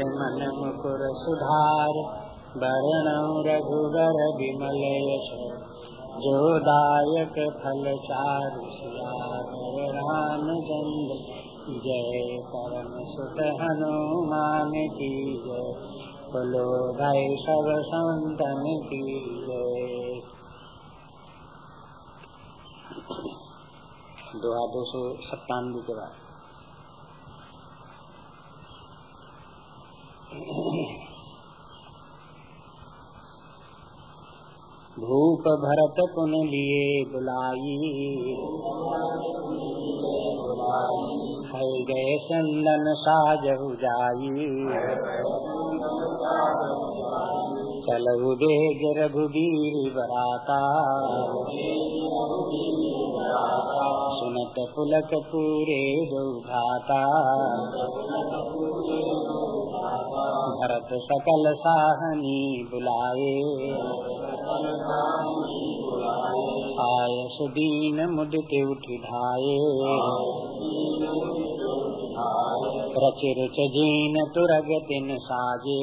मन मुकुर सुधार। वरण रघुबर विमल यश जो दायक फल चार राम चंद्र, जय परम सुत हनुमान की जय। बोलो भाई सब संतन की जय। दो सौ सत्तानवे के बाद। भूप भरत पुन लिए बुलाई। है गए चंदन साजहु जाई चलहु देग रघुबीर बराता। सुनत पुलक पूरे दो भाता भरत सकल साहनी बुलाए। आय सुदीन मुदते उठ धाये रच जीन तुरग तिन साजे।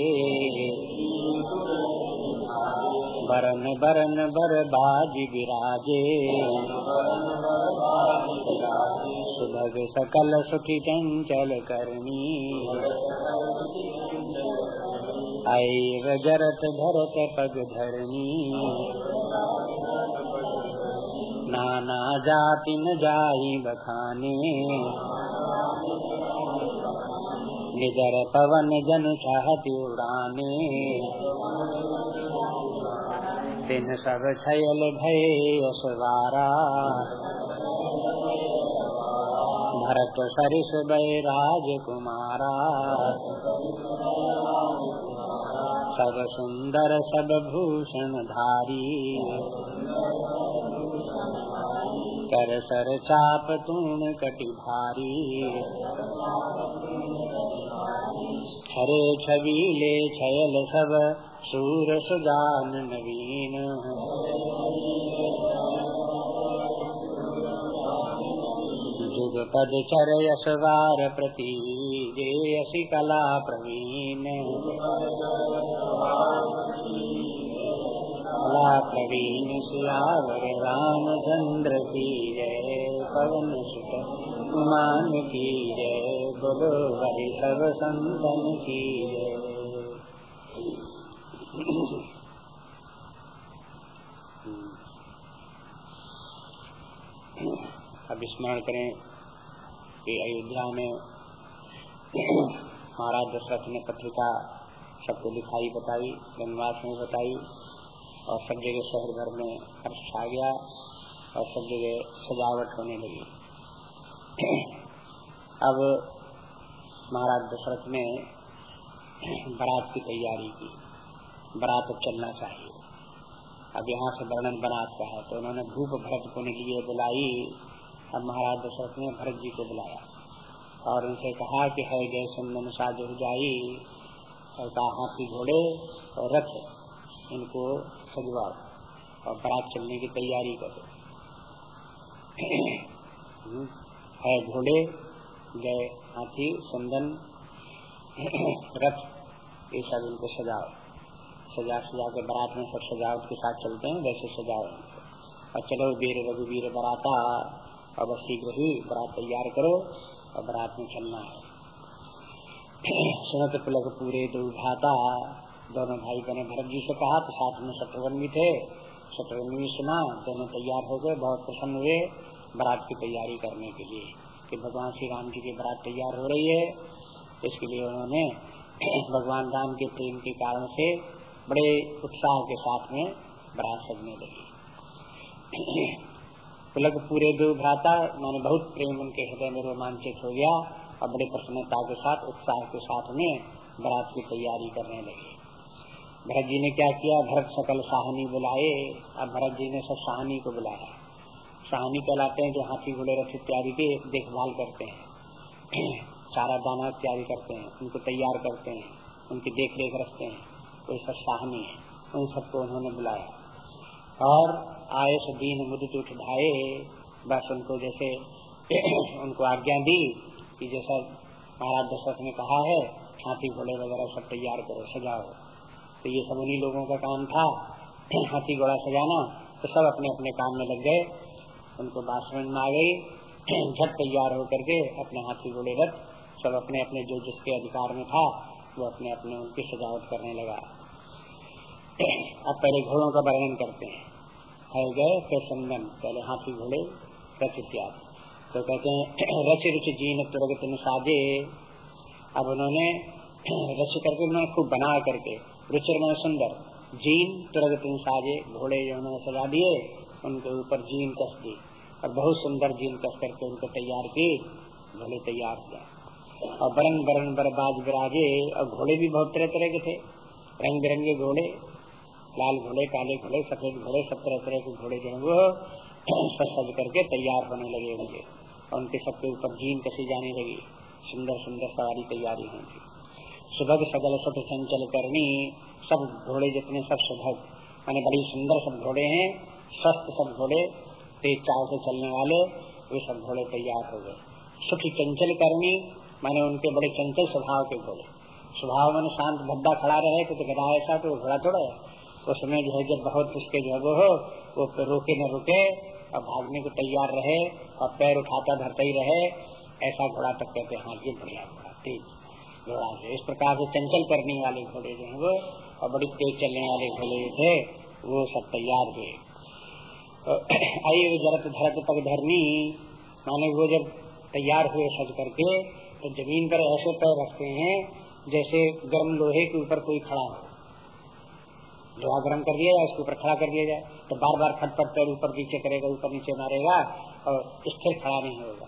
बरन बरन बर बाज विराजे सुभग सकल सुखी चंचल करनी ऐव जरत धरत पग धरनी नाना जाति न जाई बखाने। निजर पवन जन चाहती उड़ाने। दिन सब छयल भय असवारा। भरत सरिस बैराज कुमारा। सब सुंदर सब भूषण धारी कर सर चाप तूण कटि भारी। हरे छबीले छयल सब सूर सुजान नवीन। चर यशवार प्रति जयसी कला प्रवीण कला प्रवीण सियावर रामचंद्र की जय पवन सुत मान की जय बोलो हरि सब संतन की जय अब स्मरण करें कि अयोध्या में महाराज दशरथ ने पत्रिका सबको दिखाई, बताई, वनवास में बताई और सब जगह शहर भर में हर्ष छा गया और सब जगह सजावट होने लगी। अब महाराज दशरथ ने बारात की तैयारी की। बारात चलना चाहिए। अब यहाँ से वर्णन बारात का है तो उन्होंने धूप भरत को लिए बुलाई अब महाराज दशरथ ने भरत जी को बुलाया और उनसे कहा कि है गए चंदन साजो जाई और कहा हाथी घोड़े और रथ, इनको सजवाओ और बारात चलने की तैयारी करो। है घोड़े गए हाथी, चंदन, रथ, ये सब इनको सजाओ। सजा सजा के बारात में सब सजावट के साथ चलते हैं, वैसे सजाओ और चलो वीर, रघुवीर, बराता अब शीघ्र ही बरात तैयार करो और बरात में चलना है। सुनत पुलक पूरे दुर्भाता, दोनों भाई बने भरत जी से कहा तो साथ में शत्रुघ्न भी थे। शत्रुघ्न भी सुना, दोनों तैयार हो गए, बहुत प्रसन्न हुए बरात की तैयारी करने के लिए कि भगवान श्री राम जी की बरात तैयार हो रही है। इसके लिए उन्होंने भगवान राम के प्रेम के कारण से बड़े उत्साह के साथ में बरात सजने लगी। पुलक पूरे दो भ्राता, मैंने बहुत प्रेम उनके हृदय में रोमांचित हो गया और बड़े प्रसन्नता के साथ, उत्साह के साथ में बरात की तैयारी करने लगे। भरत जी ने क्या किया? भरत सकल साहनी बुलाए अब भरत जी ने सब साहनी को बुलाया। साहनी कहलाते हैं जो हाथी, घोड़े, रथ इत्यादि की देखभाल करते हैं। चारा दाना इत्यादि करते हैं, उनको तैयार करते हैं, उनकी देख रेख रखते हैं। वो सब साहनी है, उन सबको उन्होंने बुलाया। और आए दीन मुदित उठ ढाए बस उनको जैसे उनको आज्ञा दी कि जैसा महाराज दशरथ ने कहा है, हाथी घोड़े वगैरह सब तैयार करो, सजाओ। तो ये सब उन्हीं लोगों का काम था। हाथी घोड़ा सजाना तो सब अपने अपने काम में लग गए। उनको समझ में आ गई। झट तैयार होकर के अपने हाथी घोड़े रथ सब अपने अपने जो जिसके अधिकार में था, वो अपने अपने उनकी सजावट करने लगा। अब पहले घोड़ों का वर्णन करते हैं। है गए फिर संगम पहले हाथी घोड़े रथ इत्यादि। तो कहते हैं, रच रुचि जीन तुरगत साजे अब उन्होंने रच करके उन्होंने खूब बना करके, रुचिर में सुंदर, जीन तुरगत साजे घोड़े जो उन्होंने सजा दिए, उनके ऊपर जीन कस दी। और बहुत सुंदर जीन कस करके उनको तैयार की घोड़े तैयार किया। और बरन बरन बरबाज बिराजे और घोड़े भी बहुत तरह तरह के थे। रंग बिरंगे घोड़े लाल घोड़े, काले घोड़े, सफ़ेद घोड़े, सब तरह तरह के घोड़े जो वो सज सज करके तैयार होने लगे उनके और उनके सबके ऊपर जीन कसी जाने लगी। सुंदर सुंदर सवारी तैयारी होंगी सुबह सगल सत चंचल करनी, सब घोड़े जितने सब सुबह। मैंने बड़ी सुंदर सब घोड़े हैं, स्वस्थ सब घोड़े, तेज चाव से चलने वाले, वे सब घोड़े तैयार हो गए। सुखी चंचल करनी, मैंने उनके बड़े चंचल स्वभाव के घोड़े। स्वभाव मैंने शांत भद्दा खड़ा रहे तो गधा ऐसा तो घोड़ा थोड़ा है। उसमें जो है जब बहुत उसके जो है वो वो रोके न रुके और भागने को तैयार रहे और पैर उठाता धरता ही रहे, ऐसा घोड़ा तक कहते हाँ ये बढ़िया घोड़ा तेज घोड़ा इस प्रकार से चंचल करने वाले घोड़े जो है वो, और बड़ी तेज चलने वाले घोड़े जो थे, वो सब तैयार हुए। आई जरत धरत तक धरनी, माने वो जब तैयार हुए सज करके तो ज़मीन पर ऐसे पैर रखते हैं, जैसे गर्म लोहे के ऊपर कोई खड़ा हो। लोहा गर्म कर दिया जाए, उसके ऊपर खड़ा कर दिया जाए तो बार बार खटपट कर ऊपर नीचे करेगा, ऊपर नीचे मारेगा और स्थिर खड़ा नहीं होगा।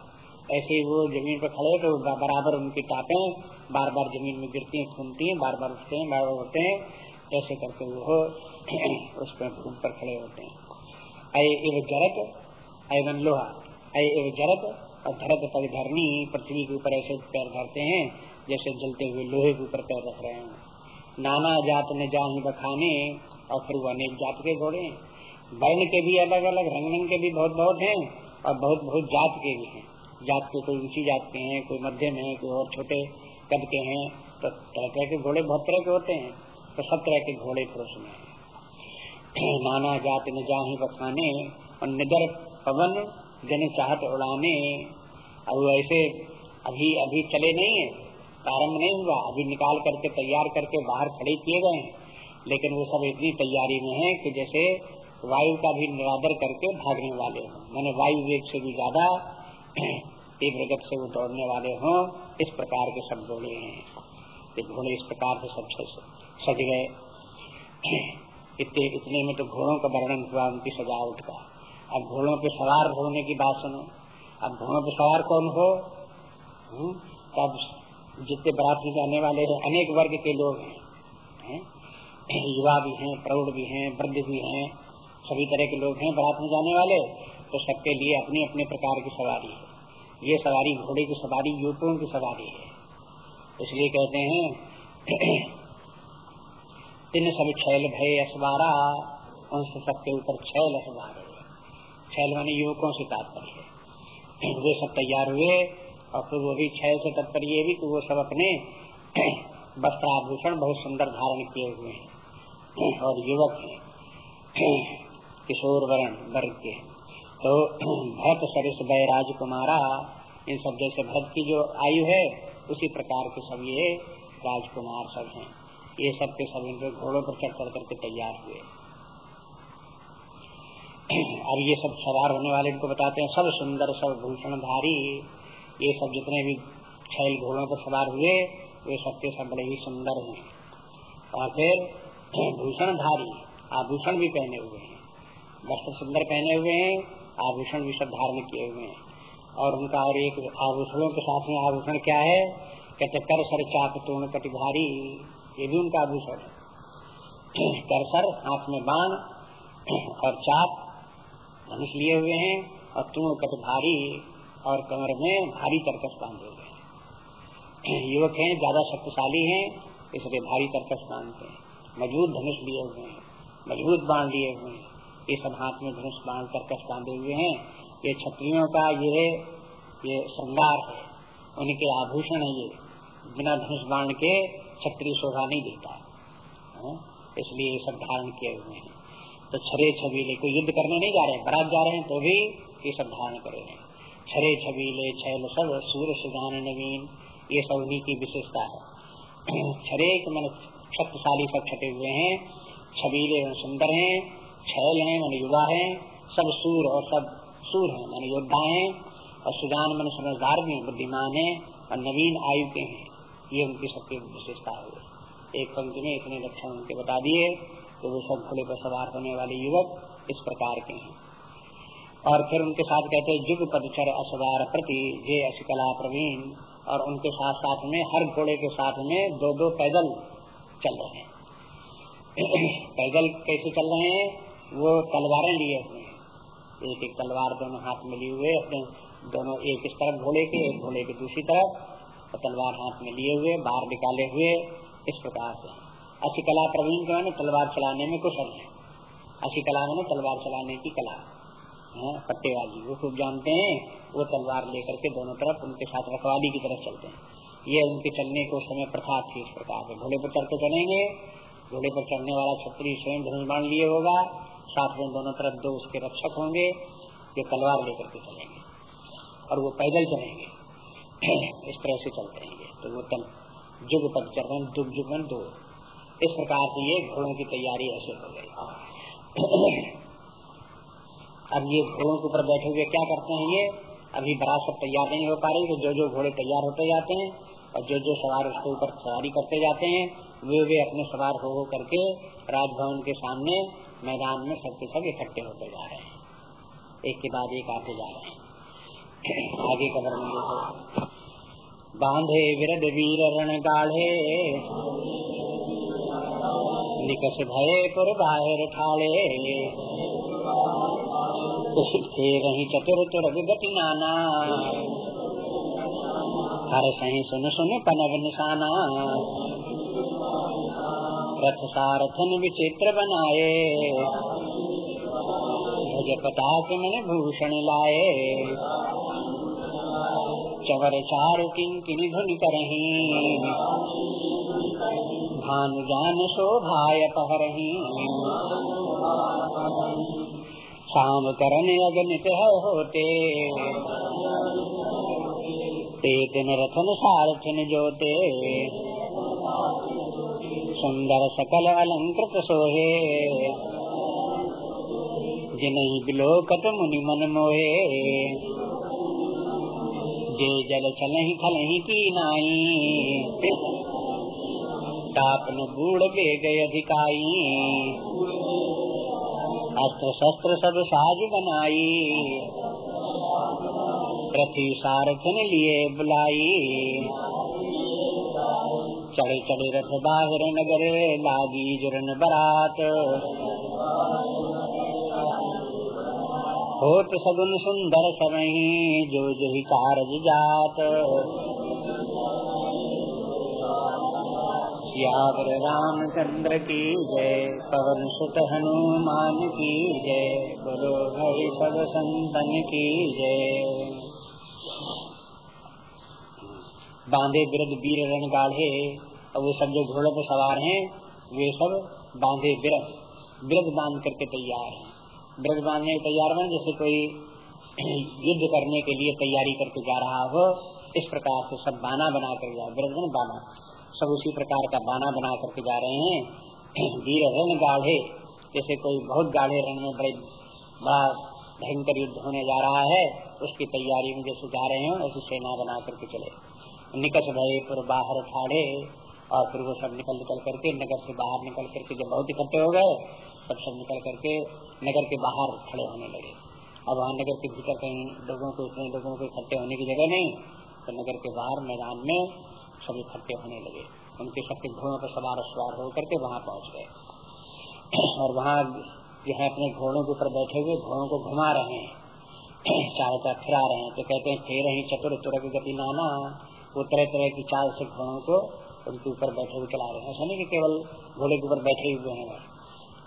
ऐसे ही वो ज़मीन पर खड़े तो बराबर उनकी टापे बार बार ज़मीन में गिरती है घूमती है बार बार उठते हैं बार बार उठते हैं, ऐसे करके वो उस पर ऊपर खड़े होते हैं। अय इव जरत अयन लोहा, अय इव जरत और धरत पर धरनी, पृथ्वी के ऊपर ऐसे पैर धरते हैं, जैसे जलते हुए लोहे के ऊपर पैर रख रहे हैं। नाना जात ने जाही बखाने और फिर वो अनेक जात के घोड़े वर्ण के भी अलग अलग रंग रंग के भी बहुत बहुत हैं और बहुत बहुत जात के भी हैं। जात के कोई ऊँची जात के हैं, कोई मध्यम है, कोई और छोटे कद के हैं तो तरह तरह के घोड़े बहुत तरह के होते हैं। तो सब तरह के घोड़े पुरुष में नाना जात ने जाही बखाने और निदर पवन जन चाहत उड़ाने। अब ऐसे अभी अभी चले नहीं है। प्रारंभ नहीं हुआ। अभी निकाल करके तैयार करके बाहर खड़े किए गए हैं। लेकिन वो सब इतनी तैयारी में है कि जैसे वायु का भी निरादर करके भागने वाले हों। मैंने वायु वेग से भी ज़्यादा तीव्र गति से वो दौड़ने वाले हों। इस प्रकार के सब घोड़े हैं। घोड़े इस प्रकार से सब सज गए। इतने इतने में तो घोड़ों का वर्णन हुआ उनकी सजावट का। अब घोड़ों पे सवार होने की बात सुनो। अब घोड़ों पे सवार कौन हो? हम्म, तब जितने बारात जाने वाले हैं, अनेक वर्ग के लोग हैं। है? युवा भी हैं, प्रौढ़ भी हैं, वृद्ध भी हैं, सभी तरह के लोग हैं बारात में जाने वाले। तो सबके लिए अपने अपने प्रकार की सवारी है। ये सवारी घोड़े की सवारी युवकों की सवारी है। इसलिए कहते हैं, तीन सब छैल भय असवारा, उनसे सबके ऊपर छैल असवार छैल मानी युवकों से तात्पर्य वे सब तैयार हुए और फिर वो भी छह से तत्पर ये भी कि वो सब अपने वस्त्र आभूषण बहुत सुंदर धारण किए हुए हैं। और युवक किशोर वर्ण वर्ग के। तो भरत सरिस भय राजकुमारा इन सब जैसे भरत की जो आयु है, उसी प्रकार के सब ये राजकुमार सब हैं। ये सब के सब इनके घोड़ों पर चढ़ चढ़ करके तैयार हुए। अब ये सब सवार होने वाले इनको बताते हैं, सब सुंदर, सब भूषणधारी ये सब जितने भी छैल घोड़ों पर सवार हुए वे सबके सब बड़े ही सुंदर हैं। और फिर भूषण धारी आभूषण भी पहने हुए हैं। वस्त्र सुंदर पहने हुए हैं, आभूषण भी सब धारण किए हुए हैं। और उनका और एक आभूषणों के साथ में आभूषण क्या है? कहते कर सर चाप तोड़ कटिभारी ये भी उनका आभूषण है। कर सर, हाथ में बाण और चाप, धनुष लिए हुए हैं और तुम कटभारी और कमर में भारी तरकस बांधे हुए युवक हैं, ज़्यादा शक्तिशाली हैं, इसलिए भारी तरकस बांधते हैं। मज़बूत धनुष लिए हुए हैं, मज़बूत बाँध लिए हुए हैं। ये सब हाथ में धनुष बाँध तरकस बांधे हुए हैं। ये छत्रियों का ये ये श्रृंगार है, उनके आभूषण है ये। बिना धनुष बाण के छत्री शोभा नहीं देता है। इसलिए ये सब धारण किए हुए हैं। तो छरे छबीले कोई युद्ध करने नहीं जा रहे हैं, बरात जा रहे हैं तो भी ये सब धारण करे हैं। छरे छबीले, छैल सब सूर्य सुजान नवीन, ये सब उन्हीं की विशेषता है। छरे मन शक्तिशाली सब छटे हुए हैं, छबीले सुंदर हैं, छैल हैं, मन युवा हैं, सब सूर और सब सूर हैं, मन योद्धा हैं, और सुजान मन समझदार भी बुद्धिमान है, और नवीन आयु के हैं। ये उनकी सबकी विशेषता है। एक पंक्ति में इतने लक्षण उनके बता दिए तो वो सब घोड़े पर सवार होने वाले युवक इस प्रकार के हैं। और फिर उनके साथ कहते हैं, जुग पदचर असवार प्रति जे अशिकला प्रवीण। और उनके साथ साथ में, हर घोड़े के साथ में दो दो पैदल चल रहे हैं। पैदल कैसे चल रहे हैं? वो तलवारें लिए हुए हैं। एक एक तलवार दोनों हाथ में लिए हुए, अपने दोनों एक इस तरफ़ घोड़े के, एक घोड़े के दूसरी तरफ़, और तलवार हाथ में लिए हुए, बाहर निकाले हुए, इस प्रकार से। अशिकला प्रवीण जो है तलवार चलाने में कुशल है। अशिकला कला में तलवार चलाने की कला। है पट्टेबाजी वो खूब जानते हैं, वो तलवार लेकर के दोनों तरफ़ उनके साथ रखवाली की तरफ़ चलते हैं। ये उनके चलने को समय प्रथा थी इस प्रकार से। घोड़े पर चढ़ते चलेंगे, घोड़े पर चढ़ने वाला छत्री स्वयं धनुष लिए होगा, साथ में दोनों तरफ़ दो उसके रक्षक होंगे, जो तलवार लेकर के चलेंगे, और वो पैदल चलेंगे। इस तरह से चलते रहेंगे। तो वो तल जुग पद चरण दुग जुगन दो। इस प्रकार से ये घोड़ों की तैयारी ऐसे हो गई। अब ये घोड़ों के ऊपर बैठे हुए क्या करते हैं ये? अभी बड़ा सब तैयार नहीं हो पा रही तो जो जो घोड़े तैयार होते जाते हैं और जो जो सवार उसके ऊपर सवारी करते जाते हैं वे वे अपने सवार हो, हो करके राजभवन के सामने मैदान में सबके सब इकट्ठे होते जा रहे हैं। एक के बाद एक आते जा रहे हैं। आगे का वर्णन देखो। बांधे विरद वीर रण गाढ़े निकस भय पुर बाहर ठाड़े थे रही चतुर तुर गति नाना। हर सही सुन सुन पनव निशाना। रथ सारथन विचित्र बनाए। भज पताक मन भूषण लाए। चवर चार किन धुन करही। भानु जान शोभाय शाम करन अगनित है होते। ते दिन रथन सारथन जोते। सुंदर सकल अलंकृत सोहे। जिन्हीं बिलोकत मुनि मन मोहे। जे जल चलही खलही की नाई। तापन बूढ़ बेग अधिकाई। अस्त्र शस्त्र सब साज बनाई प्रति सारथन लिए बुलाई। चढ़े चढ़े रथ बाहर नगर लागी जुरन बरात। होत सगुन सुंदर समय जो जो कारज जात। सियावर रामचंद्र की जय, पवन सुत हनुमान की जय, बोलो भाई सब संतन की जय। बांधे बिरद वीर रण गाढ़े और वो सब जो घोड़े पर सवार हैं, वे सब बांधे बिरद बिरद बाँध करके तैयार हैं। ब्रज बांधने के तैयार में जैसे कोई युद्ध करने के लिए तैयारी करके जा रहा हो, इस प्रकार से सब बाना बना कर जा ब्रज बाना सब उसी प्रकार का बाना बना करके जा रहे हैं। वीर रण गाढ़े, जैसे कोई बहुत गाढ़े रण में बड़े, बड़ा भयंकर युद्ध होने जा रहा है, उसकी तैयारी में जैसे जा रहे हैं, ऐसी सेना बना करके चले। निकट भय पुर बाहर ठाड़े, और फिर वो सब निकल निकल करके, नगर से बाहर निकल करके जब बहुत इकट्ठे हो गए, तब सब निकल करके नगर के बाहर खड़े होने लगे। अब वहाँ नगर के भीतर कहीं लोगों को इतने लोगों को इकट्ठे होने की जगह नहीं तो नगर के बाहर मैदान में सब इकट्ठे होने लगे। उनके सबके घोड़ों पर सवार सवार होकर के वहाँ पहुँच गए। और वहाँ जो है अपने घोड़ों के ऊपर बैठे हुए, घोड़ों को घुमा रहे हैं। चारों तरफ़ फिरा रहे हैं। तो कहते हैं, फिर ही चतुर तुरक गति नाना। वो तरह तरह की चाल से घोड़ों को उनके ऊपर बैठे हुए चला रहे हैं। ऐसा नहीं कि केवल घोड़े के ऊपर बैठे हुए हैं।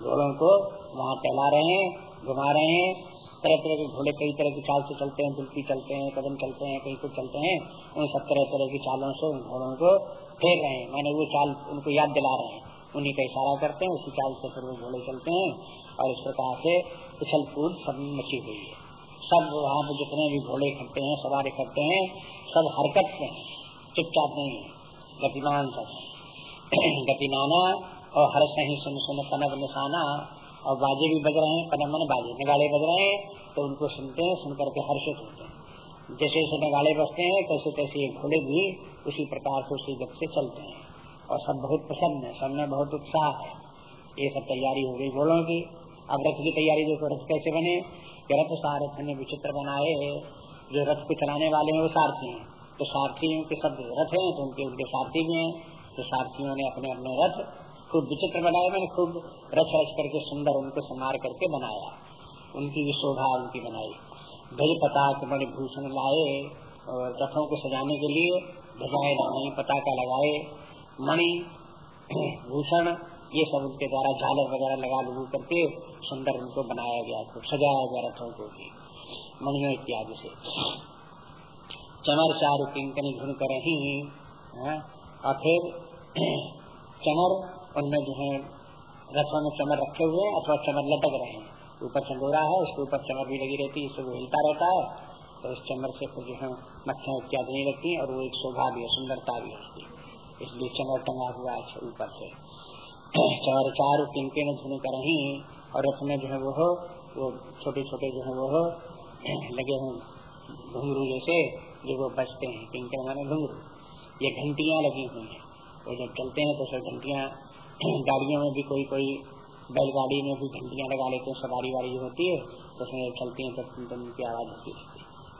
घोड़ों को वहाँ टहला रहे हैं, घुमा रहे हैं। तरह तरह के घोड़े कई तरह की चाल से चलते हैं दुल्की चलते हैं, कदम चलते हैं, कहीं कुछ चलते हैं, उन सब तरह तरह की चालों से उन घोड़ों को फेर रहे हैं। मैंने वो चाल उनको याद दिला रहे हैं। उन्हीं का इशारा करते हैं, उसी चाल से फिर वो घोड़े चलते हैं और इस प्रकार से उछल कूद सब मची हुई है। सब वहाँ पे जितने भी घोड़े इकट्ठे हैं, सवार इकट्ठे हैं, सब हरकत में चुपचाप नहीं है। गतिमान सब गतिमाना और हर सही सुन सुन पनब निशाना और बाजे भी बज रहे हैं मन बाजे निगाड़े बज रहे हैं तो उनको सुनते हैं सुन करके हर्षित होते हैं। जैसे जैसे निगाड़े बजते हैं, तैसे तैसे घोड़े भी उसी प्रकार से उसी गत से चलते हैं। और सब बहुत प्रसन्न है, सब में बहुत उत्साह है। ये सब तैयारी हो गई घोड़ों की। अब रथ की तैयारी देखो, रथ कैसे बने? रथ सारथ ने विचित्र बनाए है। जो रथ को चलाने वाले हैं, वो सारथी हैं। तो सारथियों के सब रथ हैं तो उनके उनके सारथी भी हैं। तो सारथियों ने अपने अपने रथ खूब विचित्र बनाए मैंने खूब रच रच करके सुंदर उनको संवार करके बनाया। उनकी भी शोभा उनकी बनाई। ध्वज पताक बड़े भूषण लाए और रथों को सजाने के लिए ध्वजाएँ लगाई पताका लगाए। मणि भूषण ये सब उनके द्वारा झालर वगैरह लगा लू करके सुंदर उनको बनाया गया तो सजाया गया रथों को भी मणियों इत्यादि से। चमर चारू किंकनी धुन कर ही हाँ, और फिर चमर उनमें जो है रथों में चमर रखे हुए अथवा चमर लटक रहे हैं। ऊपर चंदोरा है, उसके ऊपर चमर भी लगी रहती है, इससे वो हिलता रहता है। तो उस चमर से जो है मक्खियाँ इत्यादि नहीं लगती और वो एक शोभा भी है, सुंदरता भी है उसकी। इसलिए चमर टंगा हुआ है ऊपर से। चार चार किनके में धुनी कर रही और उसमें जो है वो हो, वो छोटे छोटे जो है वो हो, लगे हैं घुंगरू जैसे जो वो बचते हैं, किनके माने घुंगरू ये घंटिया लगी हुई है। वो जब चलते हैं तो सब घंटिया गाड़ियों में भी कोई कोई बैलगाड़ी में भी घंटिया लगा लेते हैं, सवारी वारी होती है तो उसमें चलती है तब तो उनकी आवाज़ होती है।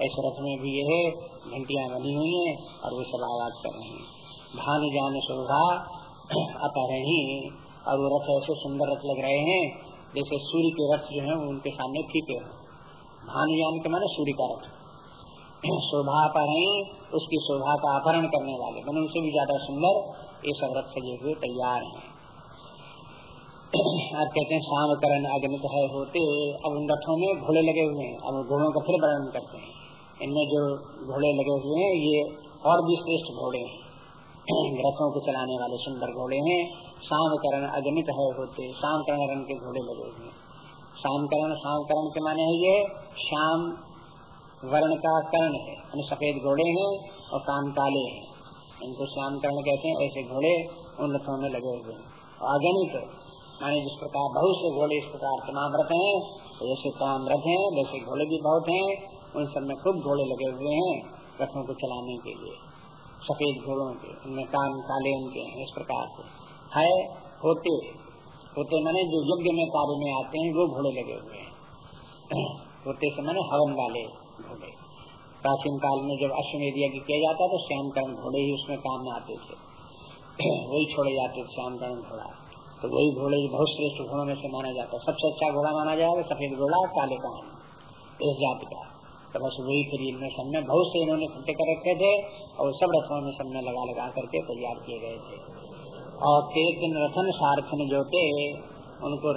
ऐसे रथ में भी ये है, घंटिया बनी हुई है और वो सब आवाज़ कर रहे हैं। भान जान शोभा अपहरणी। और वो रथ ऐसे सुंदर रथ लग रहे हैं, जैसे सूर्य के रथ जो है उनके सामने फीके हो। जान के माने सूर्य का रथ। शोभा अपहरणी, उसकी शोभा का अपहरण करने वाले। मैंने उनसे भी ज़्यादा सुंदर, ये सब रथ सजे हुए तैयार हैं। आप कहते हैं, शाम करण अगणित है होते। अब उन रथों में घोड़े लगे हुए हैं। अब घोड़ों का फिर वर्णन करते हैं। इनमें जो घोड़े लगे हुए हैं, ये और भी श्रेष्ठ घोड़े हैं। रथों को चलाने वाले सुंदर घोड़े हैं। शाम करण अगणित है होते। शाम करण रंग के घोड़े लगे हुए हैं। शाम करण शाम करण के माने है ये शाम वर्ण का कर्ण है। सफ़ेद घोड़े हैं और काम काले हैं। इनको श्याम करण कहते हैं। ऐसे घोड़े उन रथों में लगे हुए हैं। अगणित माने जिस प्रकार बहुत से घोड़े इस प्रकार तमाम रथ हैं तो जैसे तमाम रथ हैं, वैसे घोड़े भी बहुत हैं, उन सब में खूब घोड़े लगे हुए हैं रथों को चलाने के लिए। सफ़ेद घोड़ों के, उनमें कान काले उनके हैं इस प्रकार से। है होते होते मैंने जो यज्ञ में कार्य में आते हैं, वो घोड़े लगे हुए हैं। होते से मैंने हवन वाले घोड़े। प्राचीन काल में जब अश्वमेध यज्ञ किया जाता तो श्यामकरण घोड़े ही उसमें काम में आते थे। वही छोड़े जाते थे, श्याम करण घोड़ा। तो वही घोड़े बहुत श्रेष्ठ घोड़ों में से माना जाता है। सबसे अच्छा घोड़ा माना जाएगा, सफ़ेद घोड़ा काले कान? इस जाति का। तो बस वही फिर इनमें सब में बहुत से इन्होंने इकट्ठे कर रखे थे और सब रथों में सब में लगा लगा करके तैयार किए गए थे। और तेज दिन रथन सारथन जो थे, उनको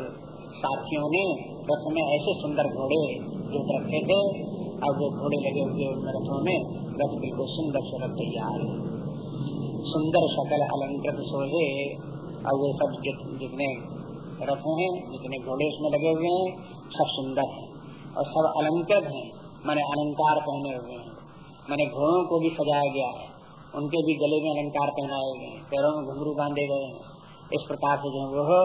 साथियों ने रथ में ऐसे सुंदर घोड़े जो रखे थे। और वो घोड़े लगे हुए उन रथों में, रथ बिल्कुल सुंदर से रथ तैयार सुंदर सकल अलंकृत सोहे और वो सब जितने रथ हैं, जितने घोड़े उसमें लगे हुए हैं, सब सुंदर हैं और सब अलंकृत हैं, मैंने अलंकार पहने हुए हैं। मैंने घोड़ों को भी सजाया गया है, उनके भी गले में अलंकार पहनाए गए पैरों में घुंघरू बांधे गए हैं। इस प्रकार से जो वो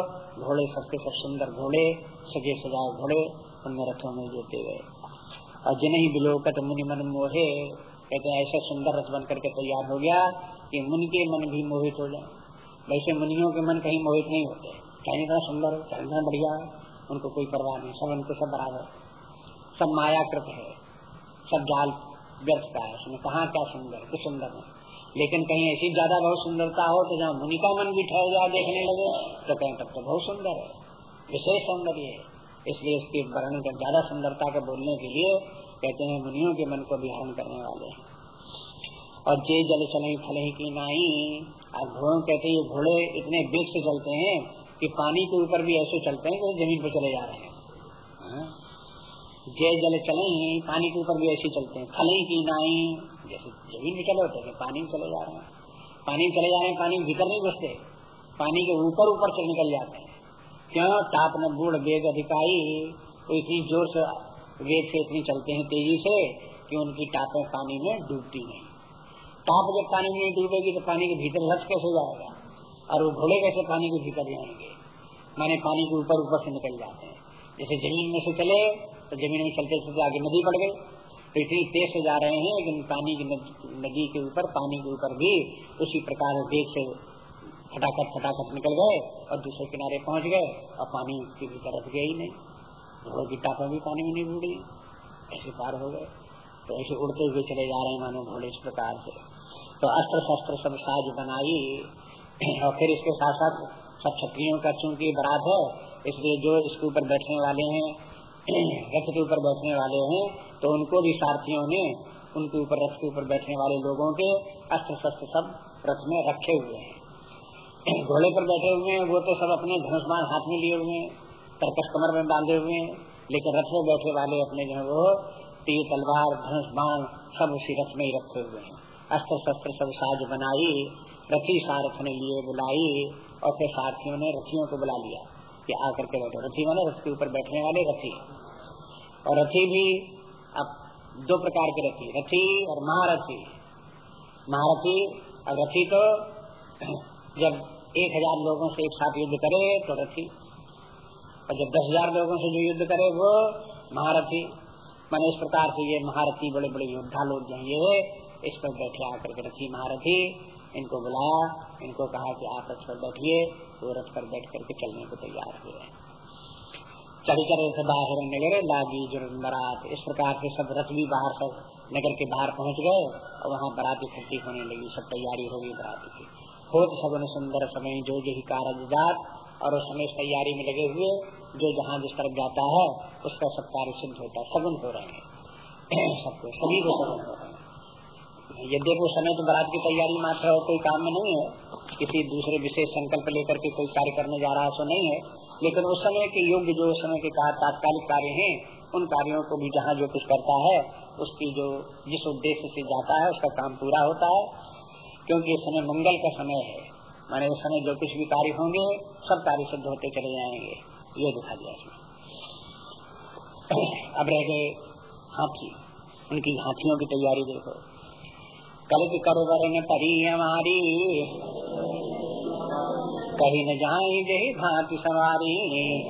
घोड़े, सबके सब सुंदर घोड़े, सजे सजाए घोड़े, उनमें रथों में जोते गए। और जिन्हें बिलोकत मुनि मन मोहे, कहते ऐसा सुंदर रथ बन करके तैयार हो गया कि मुनि के मन भी मोहित हो जाए। वैसे मुनियों के मन कहीं मोहित नहीं होते। चाहे इतना सुंदर चाहे बढ़िया उनको कोई परवाह नहीं, सब उनको सब बराबर सब मायाकृत है। सब जाल व्यर्थ का है। उसमें कहा क्या सुंदर, कुछ सुंदर नहीं। लेकिन कहीं ऐसी ज़्यादा बहुत सुंदरता हो तो जहाँ मुनि का मन भी ठहर जाए देखने लगे तो कहीं तब तो बहुत सुंदर है। विशेष सौंदर्य है। इसलिए इसके वर्णन का ज़्यादा सुंदरता के बोलने के लिए कहते हैं मुनियों के मन को भी हरण करने वाले और जे जल चले फल ही की नाई और घोड़ों कहते हैं घोड़े इतने बेग से चलते हैं कि पानी के ऊपर भी ऐसे चलते हैं कि ज़मीन पर चले जा रहे हैं। हाँ? जय जल चले हैं पानी के ऊपर भी ऐसे चलते हैं। फले की नाई जैसे ज़मीन में चले होते पानी में चले जा रहे हैं। पानी में चले जा रहे हैं, पानी भीतर नहीं घुसते। पानी के ऊपर ऊपर चल निकल जाते हैं। क्यों? ताप न बूढ़ वेग अधिकारी तो इतनी ज़ोर से वेग से इतनी चलते हैं तेज़ी से कि उनकी टापें पानी में डूबती नहीं। टाप जब पानी में डूबेगी तो पानी के भीतर रस कैसे जाएगा? और वो घोड़े कैसे पानी के भीतर जाएँगे? माने पानी के ऊपर ऊपर से निकल जाते हैं। जैसे ज़मीन में से चले तो ज़मीन में चलते चलते आगे नदी पड़ गई। तो इतनी तेज से जा रहे हैं लेकिन पानी की नदी के ऊपर, पानी के ऊपर भी उसी प्रकार वेग से फटाखट फटाखट निकल गए और दूसरे किनारे पहुँच गए और पानी के भी तरफ़ गए ही नहीं। घोड़ की टापा भी पानी में नहीं बूढ़ी ऐसे पार हो गए। तो ऐसे उड़ते हुए चले जा रहे हैं मानो घोड़े इस प्रकार से। तो अस्त्र शस्त्र सब साज बनाई, और फिर इसके साथ साथ सब छत्रियों का चूँकि बरात है, इसलिए जो इसके ऊपर बैठने वाले हैं, रथ के ऊपर बैठने वाले हैं तो उनको भी सारथियों ने, उनके ऊपर, रथ के ऊपर बैठने वाले लोगों के अस्त्र शस्त्र सब रथ में रखे हुए हैं। घोड़े पर बैठे हुए हैं, वो तो सब अपने धनुष्मान हाथ में लिए हुए हैं तरकस कमर में बांधे हुए हैं, लेकिन रथ में बैठे वाले अपने जो है वो, तीर तलवार धनुष्मान सब उसी रथ में ही रखे हुए हैं। अस्त्र शस्त्र सब साज बनाई रथी सारथ ने लिए बुलाई, और फिर सारथियों ने रथियों को बुला लिया कि आकर के बैठो। रथी माने रथ के ऊपर बैठने वाले रथी। और रथी भी अब दो प्रकार के रथी रथी और महारथी। महारथी और रथी तो जब एक हज़ार लोगों से एक साथ युद्ध करे तो रथी। और जब दस हज़ार लोगों से जो युद्ध करे, वो महारथी। मैंने इस प्रकार से ये महारथी बड़े बड़े योद्धा लोग जो ये इस पर बैठे आकर के रखी महारथी। इनको बुलाया इनको कहा कि आप रथ पर बैठिए। वो रथ पर बैठ करके चलने को तैयार हुए चढ़ कर बाहर नगर लागी बरात, इस प्रकार से सब रथ भी बाहर, सब नगर के बाहर पहुँच गए और वहाँ बरात इकट्ठी होने लगी, सब तैयारी हो गई बरात की। होत सगुन सुंदर समय, जो यही कारज और उस समय तैयारी में लगे हुए, जो जहाँ जिस तरफ़ जाता है, उसका सब कार्य सिद्ध होता है सगुन हो रहे हैं। सबको, सभी को सगुन हो रहे हैं। यद्यपि उस समय तो बारात की तैयारी मात्र कोई काम में नहीं है। किसी दूसरे विशेष संकल्प लेकर के कोई कार्य करने जा रहा है, सो नहीं है। लेकिन उस समय के योग्य जो समय के तात्कालिक कार्य हैं, उन कार्यों को भी जहाँ जो कुछ करता है, उसकी जो जिस उद्देश्य से जाता है, उसका काम पूरा होता है। क्योंकि इस समय मंगल का समय है। माने इस समय जो कुछ भी कार्य होंगे, सब कार्य सिद्ध होते चले जाएँगे। ये दिखा दिया इसमें। अब रह गए हाथी। उनकी हाथियों की तैयारी देखो। कल की करो वरण परी हमारी। कहीं न जाए जही भांति सवारी।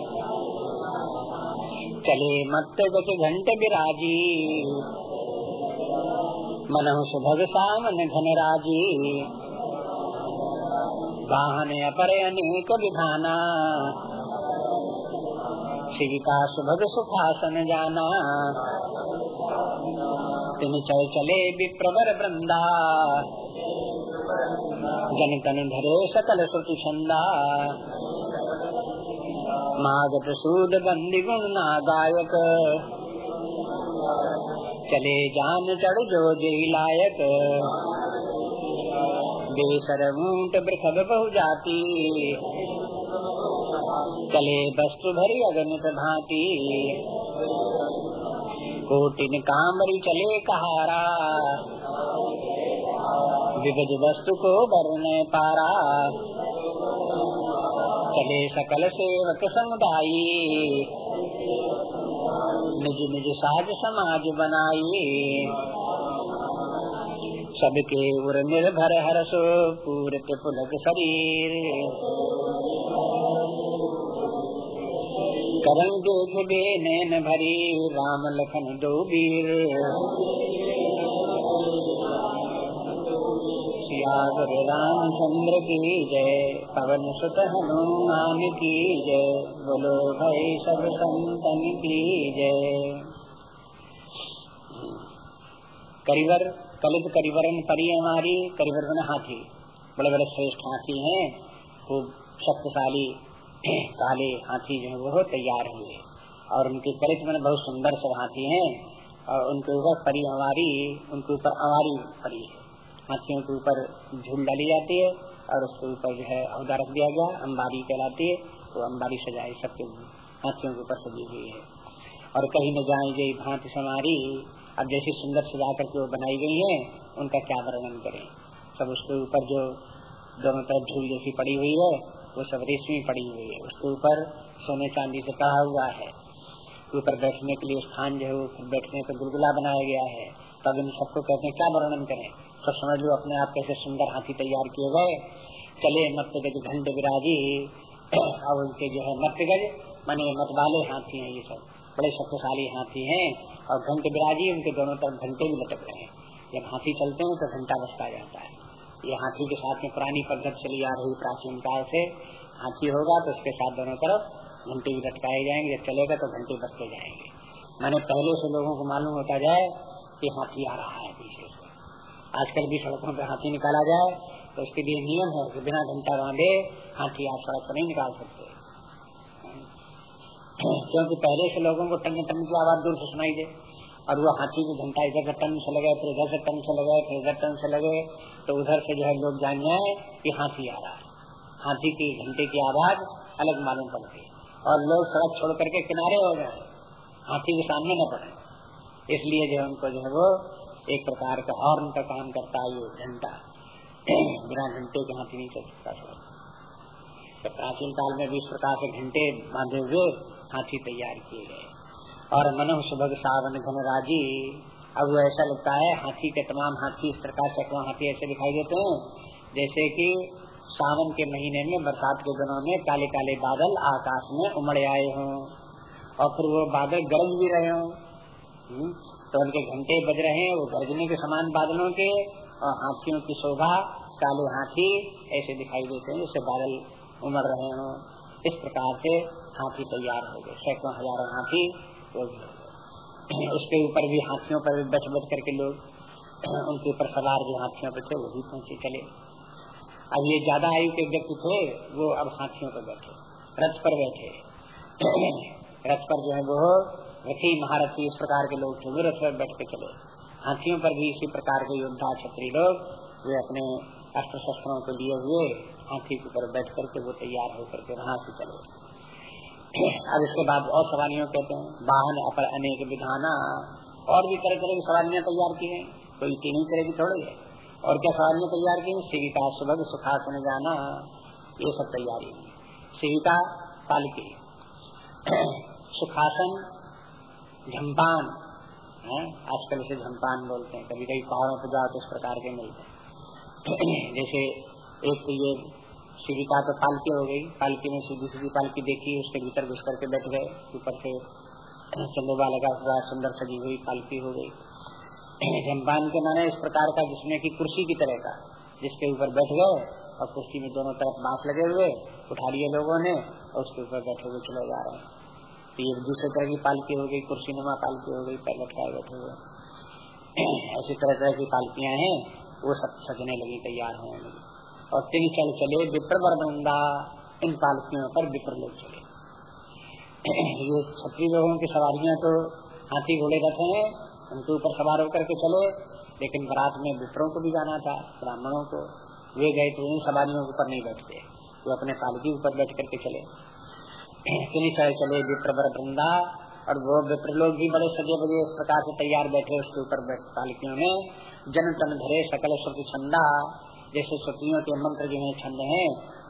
चले मत गति घंट बिराजी। मन सुभग सामन घन राज़ी। वाहन अपर अनेक विधाना। शिविका सुभग सुखासन जाना। तिन चल चले विप्रवर वृंदा जन तन धरे सकल श्रुति छंदा मागत सूद बंदी गुण ना गायक चले जान चढ़ जो जे लायक। बेसर ऊँट बृखब बहु जाती। चले वस्तु भरी अगणित भांति। कोटिन कामरी चले कहारा। विविध वस्तु को वर्ण पारा। चले सकल सेवक समुदायी। निज निज साज समाज बनाई। सबके उर निर्भर हरसो पूरत पुलक शरीर। करण देख बे नैन भरी, राम लखन दो वीर सियावर रामचंद्र की जय, पवन सुत हनुमान की जय, बोलो भाई सब संतन की जय। करिवर, कलित करिवरन परी हमारी करिवर हाथी। बड़े बड़े श्रेष्ठ हाथी हैं, खूब शक्तिशाली काले हाथी जो है, वो तैयार हुए और उनके कलित में बहुत सुंदर सब हाथी है, और उनके ऊपर परी हमारी, उनके ऊपर अवारी परी है। हाथियों के ऊपर झूल डाली जाती है, और उसके ऊपर जो है अहदा रख दिया गया अम्बारी कहलाती है तो अम्बारी सजाई सबके हाथियों के ऊपर सजी हुई है। और कहीं न जाएँगे भांति समारी अब जैसी सुंदर सजा करके वो बनाई गई है, उनका क्या वर्णन करें? सब उसके ऊपर जो दोनों तरफ़ झूल जैसी पड़ी हुई है वो सब रेशमी पड़ी हुई है। उसके ऊपर सोने चांदी से कहा हुआ है। ऊपर बैठने के लिए स्थान जो है बैठने का गुलगुला बनाया गया है। तब इन सबको कहते हैं, क्या वर्णन करें? सब समझ लो अपने आप कैसे सुंदर हाथी तैयार किए गए। चले मत गज घंट विराजी अब उनके जो है मत गज माने मत वाले हाथी हैं ये सब। बड़े शक्तिशाली हाथी हैं और घंट विराजी उनके दोनों तरफ़ घंटे भी लटक रहे हैं। जब हाथी चलते हैं तो घंटा बसता जाता है। ये हाथी के साथ में पुरानी पद्धत चली आ रही प्राचीन काल से। हाथी होगा तो उसके साथ दोनों तरफ़ घंटे भी लटकाए जाएँगे। जब चलेगा तो घंटे बसते जाएँगे। मैंने पहले से लोगों को मालूम होता जाए कि हाथी आ रहा है पीछे से। आजकल भी सड़कों पर हाथी निकाला जाए तो उसके लिए नियम है कि बिना घंटा बांधे हाथी आज सड़क पर नहीं निकाल सकते। क्योंकि पहले से लोगों को टन टन की आवाज़ दूर से सुनाई दे। और वो हाथी की घंटा इधर टन से लगे फिर इधर से टन से लगे फिर इधर टन से लगे तो उधर से जो है लोग जान जाए कि हाथी आ रहा है। हाथी की घंटे की आवाज़ अलग मालूम पड़ती और लोग सड़क छोड़ करके किनारे हो जाए। हाथी के सामने न पड़े। इसलिए जो उनको जो है वो एक प्रकार का हॉर्न का काम करता है ये घंटा। बिना घंटे के हाथी नहीं चल सकता तो प्राचीन काल में भी इस प्रकार से घंटे बांधे हुए हाथी तैयार किए गए। और मनो सुभग सावन घन राज़ी। अब वो ऐसा लगता है हाथी के तमाम हाथी इस प्रकार से हाथी ऐसे दिखाई देते हैं जैसे कि सावन के महीने में बरसात के दिनों में काले काले बादल आकाश में उमड़ आए हों। और फिर वो बादल गरज भी रहे हों। हम्म, तो उनके घंटे बज रहे हैं वो गरजने के समान बादलों के और हाथियों की शोभा काले हाथी ऐसे दिखाई देते हैं जैसे बादल उमड़ रहे हों। इस प्रकार से हाथी तैयार हो गए। सैकड़ों हज़ारों हाथी भी उसके ऊपर भी हाथियों पर भी बैठ बैठ करके लोग, उनके ऊपर सवार जो हाथियों पर थे वो भी पहुँचे चले। अब ये ज़्यादा आयु के व्यक्ति थे, वो अब हाथियों पर बैठे, रथ पर बैठे। रथ पर जो है वो रथी महारथी, इस प्रकार के लोग थे, वो रथ पर बैठ के चले। हाथियों पर भी इसी प्रकार के योद्धा छत्री लोग, वे अपने अस्त्र शस्त्रों को लिए हुए हाथी के ऊपर बैठ करके वो तैयार होकर के वहाँ से चले। अब इसके बाद और सवारियों कहते हैं वाहन अपर अनेक विधाना, और भी तरह तरह की सवारियाँ तैयार की हैं कोई तीन ही तरह की थोड़ी है। और क्या सवारियाँ तैयार की सिविका सुबह सुखासन जाना, ये सब तैयारी सिविका पालकी। सुखासन झम्पान है? आजकल इसे झम्पान बोलते हैं कभी कभी पहाड़ों पर जाओ तो इस प्रकार के मिलते हैं। जैसे एक तो ये शिविका तो पालकी हो गई। पालकी में सीधी सीधी पालकी देखी, उसके भीतर घुस करके बैठ गए। ऊपर से चंदोबा लगा हुआ सुंदर सजी हुई पालकी हो गई। जम्पान के माने इस प्रकार का जिसमें की कुर्सी की तरह का, जिसके ऊपर बैठ गए और कुर्सी में दोनों तरफ़ बाँस लगे हुए, उठा लिए लोगों ने और उसके ऊपर बैठे हुए चले जा रहे हैं। तो ये दूसरे तरह की पालकी हो गई, कुर्सी नुमा पालकी हो गई पहले लटकाए बैठे हुए। ऐसी तरह तरह की पालकियाँ हैं, वो सब सजने लगी, तैयार होने लगी। और तिल चल चले विप्र वरदंदा इन पालकियों पर विप्र लोग चले। ये छत्री लोगों की सवारियाँ तो हाथी घोड़े रथ हैं, उनके ऊपर सवार होकर के चले। लेकिन बरात में विप्रों को भी जाना था, ब्राह्मणों को। वे गए तो इन सवारियों के ऊपर नहीं बैठते। वो अपने पालकी ऊपर बैठ करके चले। तिल चल चले विप्र वृंदा और वो विप्र लोग भी बड़े सजे बजे इस प्रकार से तैयार बैठे उसके ऊपर पालकियों में। जन तन भरे सकल श्रुति छंदा। जैसे सतियों के मंत्र जो है, छंद है,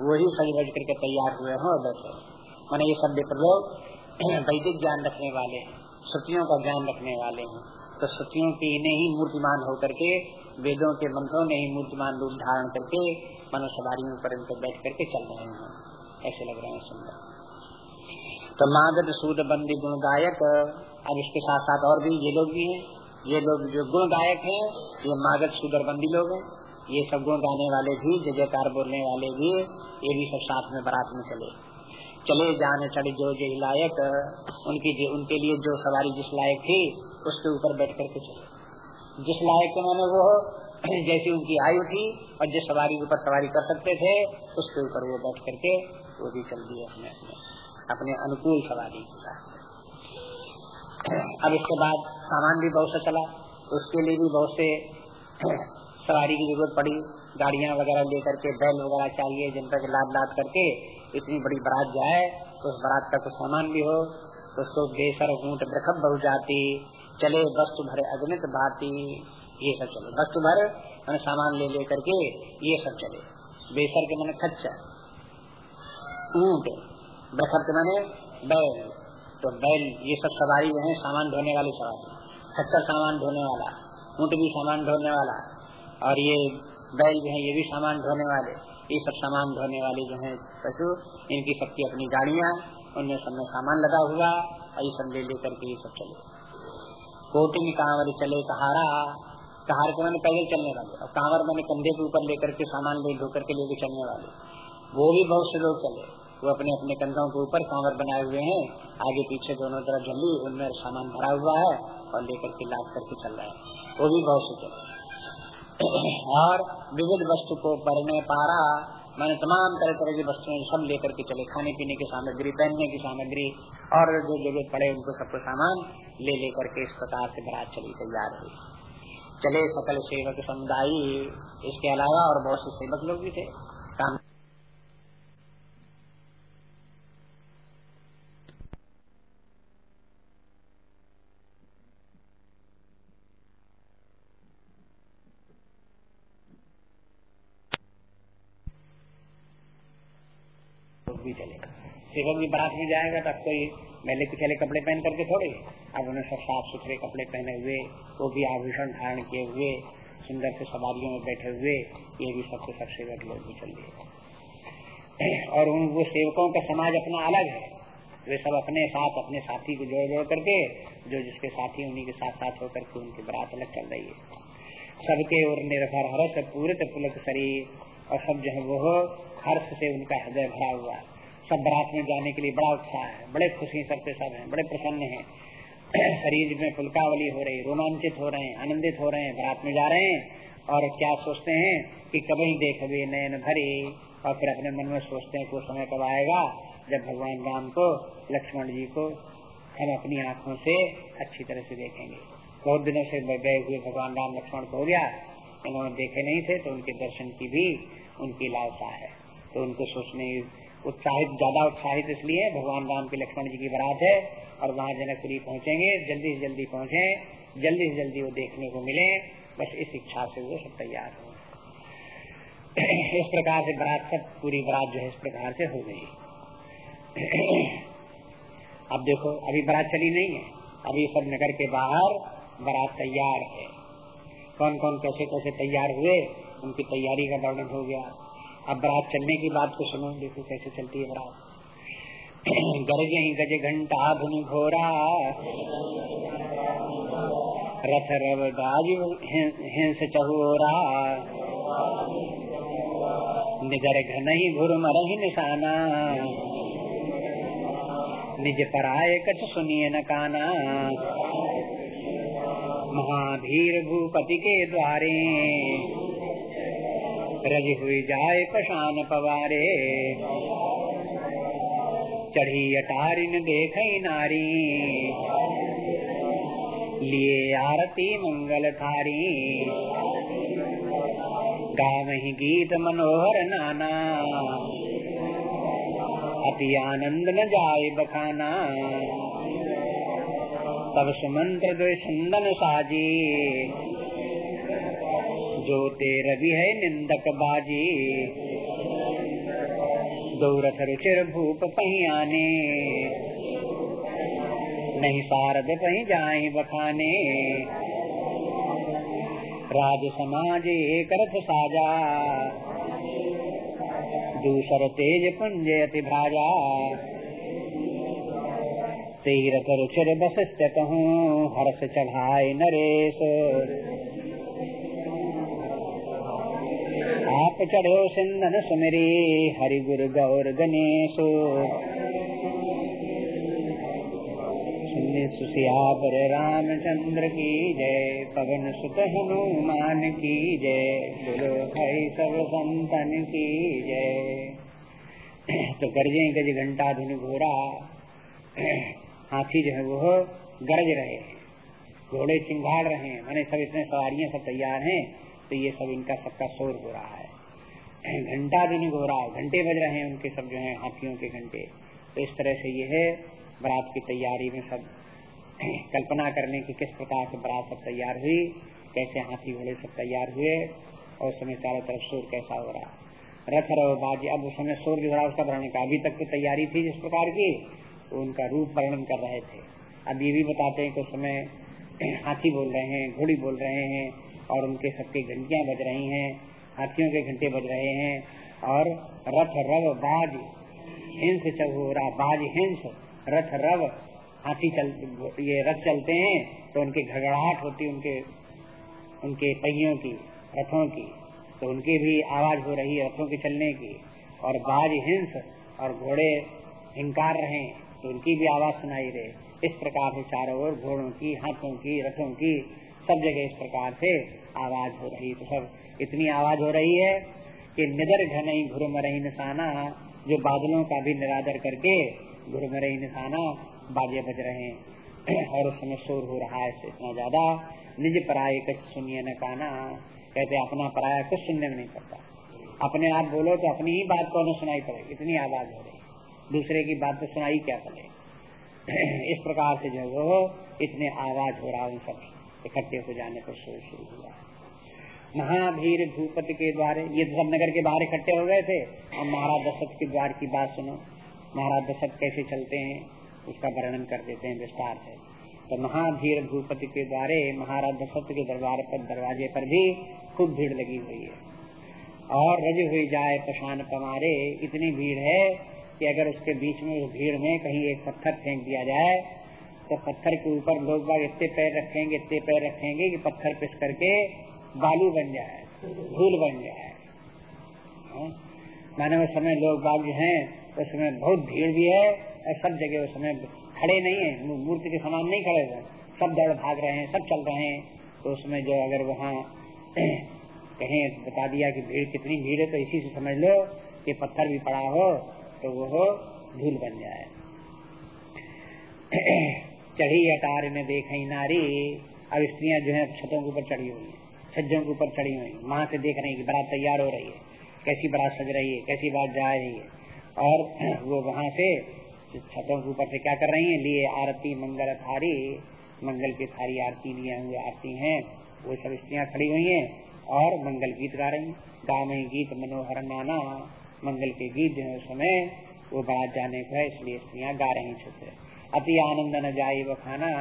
वही सज बज करके तैयार हुए हो बैठे मैंने ये सब लोग वैदिक ज्ञान रखने वाले सतियों का ज्ञान रखने वाले हैं। तो सतियों की इन्हें ही मूर्तिमान होकर के, वेदों के मंत्रों ने ही मूर्तिमान रूप धारण करके मनो सवारियों पर इनको बैठ करके चल रहे हैं। ऐसे लग रहे हैं सुंदर। तो मागध, सूद, बंदी गुण गायक अब इसके साथ साथ और भी ये लोग भी हैं। ये लोग जो गुण गायक हैं, ये मागध सुदर बंदी लोग हैं। ये सब गुण गाने वाले भी जय जयकार बोलने वाले भी, ये भी सब साथ में बारात में चले। चले जाने चढ़े जो जो लायक, उनकी उनके लिए जो सवारी जिस लायक थी, उसके ऊपर बैठ करके चले। जिस लायक के मैंने वो, जैसी उनकी आयु थी, और जिस सवारी के ऊपर सवारी कर सकते थे, उसके ऊपर वो बैठ करके, वो भी चल दिए अपने अपने अपने अनुकूल सवारी अब इसके बाद सामान भी बहुत सा चला, उसके लिए भी बहुत से सवारी की ज़रूरत पड़ी। गाड़ियाँ वगैरह लेकर के, बैल वगैरह चाहिए, जिन पर लाद लाद करके इतनी बड़ी बारात जाए तो उस बारात का कुछ सामान भी हो तो उसको बेसर, ऊँट ब्रखब बहु जाती चले वस्तु भरे अग्नित भाती, ये सब चले। वस्तु भर, मैंने सामान ले ले करके ये सब चले। बेसर के मैंने खच्चा, ऊँट ब्रखब के मैंने बैल। तो बैल, ये सब सवारी जो है, सामान ढोने वाली सवारी। खच्चर सामान ढोने वाला, ऊँट भी सामान ढोने वाला। और ये बैल जो है, ये भी सामान ढोने वाले। ये सब सामान ढोने वाले जो है, पशु, इनकी सबकी अपनी गाड़िया, उनमें सब में सामान लगा हुआ, और ये सब ले लेकर के ये सब चले। कोटि में कांवर चले, कहारा। कहार के मैंने पैदल चलने वाले, और कांवर मैंने कंधे के ऊपर लेकर के सामान ले ढोकर के लेके चलने वाले। वो भी बहुत से लोग चले। वो अपने अपने कंधों के ऊपर कांवर बनाए हुए हैं। आगे पीछे दोनों तरफ़ झल्ली उनमें सामान भरा हुआ है, और लेकर के लाद करके चल रहे हैं। वो भी बहुत से चले। और विविध वस्तु को पढ़ने पारा, मैंने तमाम तरह तरह की वस्तुएँ सब लेकर के चले खाने पीने की सामग्री, पहनने की सामग्री, और जो ज़रूरत पड़े उनको सबको सामान ले लेकर के इस प्रकार से बरात चली, तैयार हुई। चले सकल सेवक समुदाय, इसके अलावा और बहुत से सेवक लोग भी थे काम भी चलेगा सेवक भी बारात में जाएगा, तब कोई मेले पिछले कपड़े पहन करके थोड़े अब उन्हें सब साफ़ सुथरे कपड़े पहने हुए, वो भी आभूषण धारण किए हुए, सुंदर से सवारियों में बैठे हुए, ये भी सबसे सब सेवक लोग भी चल और उन, वो सेवकों का समाज अपना अलग है। वे सब अपने साथ, अपने साथी को जोड़ जोड़ करके, जो जिसके साथी उन्हीं के साथ साथ होकर के उनकी बरात अलग चल रही है। सबके और निर्भर हर्ष पूरे पुलक शरीर, और सब जो है, वो हर्ष से उनका हृदय भरा हुआ है। सब बारात में जाने के लिए बड़ा उत्साह है। बड़े खुशी सबके सब हैं, बड़े प्रसन्न हैं। शरीर में फुलकावली हो रही, रोमांचित हो रहे हैं, आनंदित हो रहे हैं, बारात में जा रहे हैं और क्या सोचते हैं कि कभी देख भी नयन भरी और फिर अपने मन में सोचते हैं कि समय कब आएगा जब भगवान राम को, लक्ष्मण जी को हम अपनी आँखों से अच्छी तरह से देखेंगे। बहुत दिनों से गए हुए भगवान राम, लक्ष्मण को हो गया। इन्होंने देखे नहीं थे तो उनके दर्शन की भी उनकी लालसा है। तो उनको सोचने उत्साहित, ज़्यादा उत्साहित इसलिए भगवान राम के लक्ष्मण जी की बारात है और वहाँ जनकपुरी पहुँचेंगे, जल्दी से जल्दी पहुँचे, जल्दी से जल्दी वो देखने को मिले, बस इस इच्छा से वो सब तैयार हो। इस प्रकार से बारात सब, पूरी बारात जो है इस प्रकार से हो गई। अब देखो, अभी बारात चली नहीं है। अभी सब नगर के बाहर बारात तैयार है। कौन कौन कैसे कैसे तैयार हुए, उनकी तैयारी का वर्णन हो गया। अब बारात चलने की बात को सुनो, देखो कैसे चलती है बारात। गरज ही गज घंटा धुन घोरा। रथ रव हिंस चहोरा। निगर घन ही घुर मरही निशाना। निज पराय कछ सुनिए न काना। महाधीर भूपति के द्वारे। रज हुई जाए कशान पवारे। चढ़ी अटारिन देख नारी। लिए आरती मंगल थारी। गावही गीत मनोहर नाना। अति आनंद न जाए बखाना। तब सुमंत्र दो संदन साजी। जो तेर भी है निंदक बाजी दौरथ रुचिर भूप पही नहीं सारद पही जाए बखाने राज समाज एक रथ साजा दूसर तेज पुंज अति भाजा तीरथ रुचिर बस कहूँ हर्ष चढ़ाए नरेश। चढ़ो सिंधन सुमेरी हरि गुरु गौर गणेश सुसियावर रामचंद्र की जय, पवन सुत हनुमान की जय, बोलो भाई सब संतन की जय। तो गरजे गज घंटा धुन घोरा हाथी जो है वो गरज रहे घोड़े चिंगाड़ रहे हैं। मैंने सब इसमें सवारियाँ सब तैयार हैं तो ये सब इनका सबका शोर हो रहा है। घंटा दिन रहा है, घंटे बज रहे हैं उनके सब जो है हाथियों के घंटे। तो इस तरह से ये है, बरात की तैयारी में सब कल्पना करने की किस प्रकार से बरात सब तैयार हुई, कैसे हाथी घोड़े सब तैयार हुए, और उस समय चारों तरफ़ शोर कैसा हो रहा रथ रो बाजी, अब उस समय शोर जो रहा उसका वर्णन का अभी तक तो तैयारी थी जिस प्रकार की, उनका रूप वर्णन कर रहे थे। अब ये भी बताते हैं कि उस समय हाथी बोल रहे हैं, घोड़ी बोल रहे हैं, और उनके सबके घंटियाँ बज रही हैं। हाथियों के घंटे बज रहे हैं और रथ रव बाज हिंस चौरा बाज हिंस, रथ रव। हाथी चल, ये रथ चलते हैं तो उनकी घड़घड़ाहट होती उनके उनके पहियों की, रथों की। तो उनकी भी आवाज़ हो रही है रथों के चलने की। और बाज हिंस और घोड़े हिंकार रहे तो उनकी भी आवाज़ सुनाई रहे इस प्रकार से चारों ओर घोड़ों की, हाथों की, रथों की सब जगह इस प्रकार से आवाज़ हो रही तो सब इतनी आवाज़ हो रही है कि निदर घन घुरम रही निशाना, जो बादलों का भी निरादर करके घुरम रही निशाना बाजे बज रहे हैं। और उस समय शोर हो रहा है इतना ज़्यादा, निज पराय कच सुनिए न काना। कहते अपना पराया कुछ सुनने में नहीं पड़ता। अपने आप बोलो तो अपनी ही बात को सुनाई पड़े? इतनी आवाज़ हो रही दूसरे की बात तो सुनाई क्या पड़े? इस प्रकार से जो वो इतने आवाज़ हो रहा उन सब इकट्ठे हो जाने पर शोर शुरू हुआ महाभीर भूपति के द्वारे, ये सब नगर के बाहर इकट्ठे हो गए थे। और महाराज दशरथ के द्वार की बात सुनो। महाराज दशरथ कैसे चलते हैं, उसका वर्णन कर देते हैं, विस्तार से। तो महावीर भूपति के द्वारे महाराज दशरथ के दरबार पर, दरवाजे पर भी खूब भीड़ लगी हुई है। और रज हुई जाए पशान कमारे इतनी भीड़ है कि अगर उसके बीच में उस भीड़ में कहीं एक पत्थर फेंक दिया जाए तो पत्थर के ऊपर लोग बाग इतने पैर रखेंगे, इतने पैर रखेंगे कि पत्थर पिस करके बालू बन जाए धूल बन जाए। हाँ? माने उस समय लोग बाग जो है उसमें बहुत भीड़ भी है, और सब जगह उस समय खड़े नहीं है मूर्ति के समान नहीं खड़े हुए सब दौड़ भाग रहे हैं, सब चल रहे हैं। तो उसमें जो अगर वहाँ कहीं, बता दिया कि भीड़ कितनी भीड़ है तो इसी से समझ लो कि पत्थर भी पड़ा हो तो वो हो धूल बन जाए। चढ़ी अटार में देख नारी, अब स्त्रियाँ जो है छतों के ऊपर चढ़ी हुई है। छज्जों के ऊपर चढ़ी हुई वहाँ से देख रही है बारात तैयार हो रही है। कैसी बारात सज रही है? कैसी बात जा रही है? और वो वहाँ से छतों के ऊपर से क्या कर रही है? लिए आरती, मंगल थारी, मंगल की थारी आरती लिए हुए आरती है। वो सब स्त्रियाँ खड़ी हुई हैं और मंगल गीत गा रही गा में गीत मनोहर नाना, मंगल के गीत जो समय वो बारात जाने को इसलिए स्त्रियाँ गा रही छुपे अति आनंद न जाये वो खाना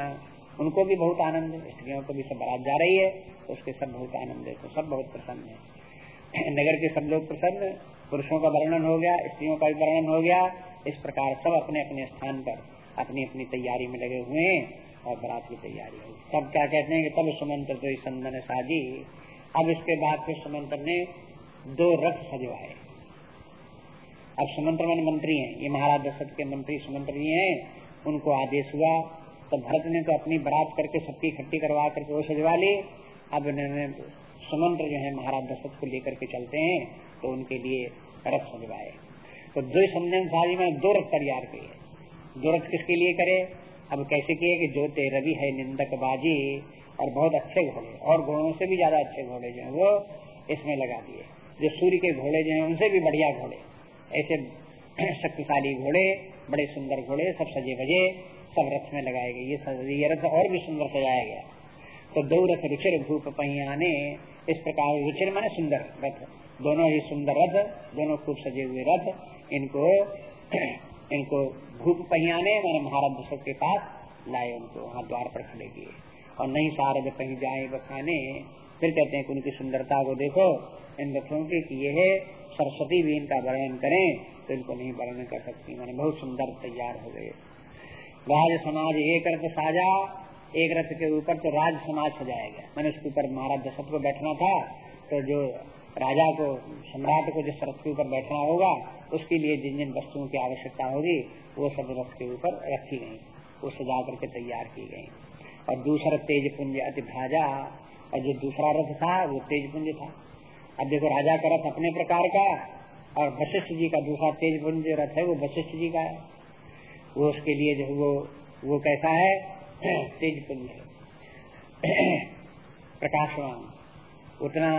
उनको भी बहुत आनंद है, स्त्रियों को भी सब बारात जा रही है तो उसके सब बहुत आनंद है तो सब बहुत प्रसन्न है। नगर के सब लोग प्रसन्न, पुरुषों का वर्णन हो गया, स्त्रियों का भी वर्णन हो गया, इस प्रकार सब अपने अपने स्थान पर अपनी अपनी तैयारी में लगे हुए हैं और बरात की तैयारी हुई तब क्या कहते हैं कि तब सुमंत्र तो संदन साजी। अब इसके बाद फिर सुमंत्र ने दो रथ सजवाए। अब सुमंत्र मन मंत्री हैं, ये महाराज दशरथ के मंत्री सुमंत्र जी हैं, उनको आदेश हुआ तो भरत ने तो अपनी बरात करके सबकी इकट्ठी करवा करके वो सजवा ली। अब इन्होंने सुमंत्र जो है महाराज दशरथ को लेकर के चलते हैं तो उनके लिए रथ सजवाए। तो दो संजन शादी में दो रथ तैयार किए। दो रथ किसके लिए करे? अब कैसे किए कि जो ते रवि है निंदक बाजी, और बहुत अच्छे घोड़े, और घोड़ों से भी ज़्यादा अच्छे घोड़े जो है वो इसमें लगा दिए। जो सूर्य के घोड़े जो है, उनसे भी बढ़िया घोड़े। ऐसे शक्तिशाली घोड़े, बड़े सुंदर घोड़े, सब सजे बजे। सब रथ में लगाए गए। ये ये रथ और भी सुंदर सजाया गया। तो दो रथ रुचिर भूप पहियाने इस प्रकार रुचिर माने सुंदर रथ। दोनों ही सुंदर रथ, दोनों खूब सजे हुए रथ। इनको इनको भूप पहियाने मैंने महाराज दशरथ के पास लाए, उनको वहाँ द्वार पर खड़े किए। और नहीं सारद कहीं जाए बखाने, फिर कहते हैं कि उनकी सुंदरता को देखो। इन रथों कि ये है, सरस्वती भी इनका वर्णन करें तो इनको नहीं वर्णन कर सकती। मैंने बहुत सुंदर तैयार हो गए। राज समाज एक रथ साजा, एक रथ के ऊपर तो राज समाज सजाया गया मैंने उसके ऊपर महाराज दशरथ को बैठना था तो जो राजा को, सम्राट को जिस रथ के ऊपर बैठना होगा, उसके लिए जिन जिन वस्तुओं की आवश्यकता होगी, वो सब रथ के ऊपर रखी गई वो सजा करके तैयार की गई और दूसरा तेज पुंज अति भाजा, और जो दूसरा रथ था, वो तेज पुंज था। अब देखो, राजा का रथ अपने प्रकार का, और वशिष्ठ जी का दूसरा तेज पुंज रथ है, वो वशिष्ठ जी का है। वो उसके लिए जो वो वो कैसा है? तेज पुंज प्रकाशवान। उतना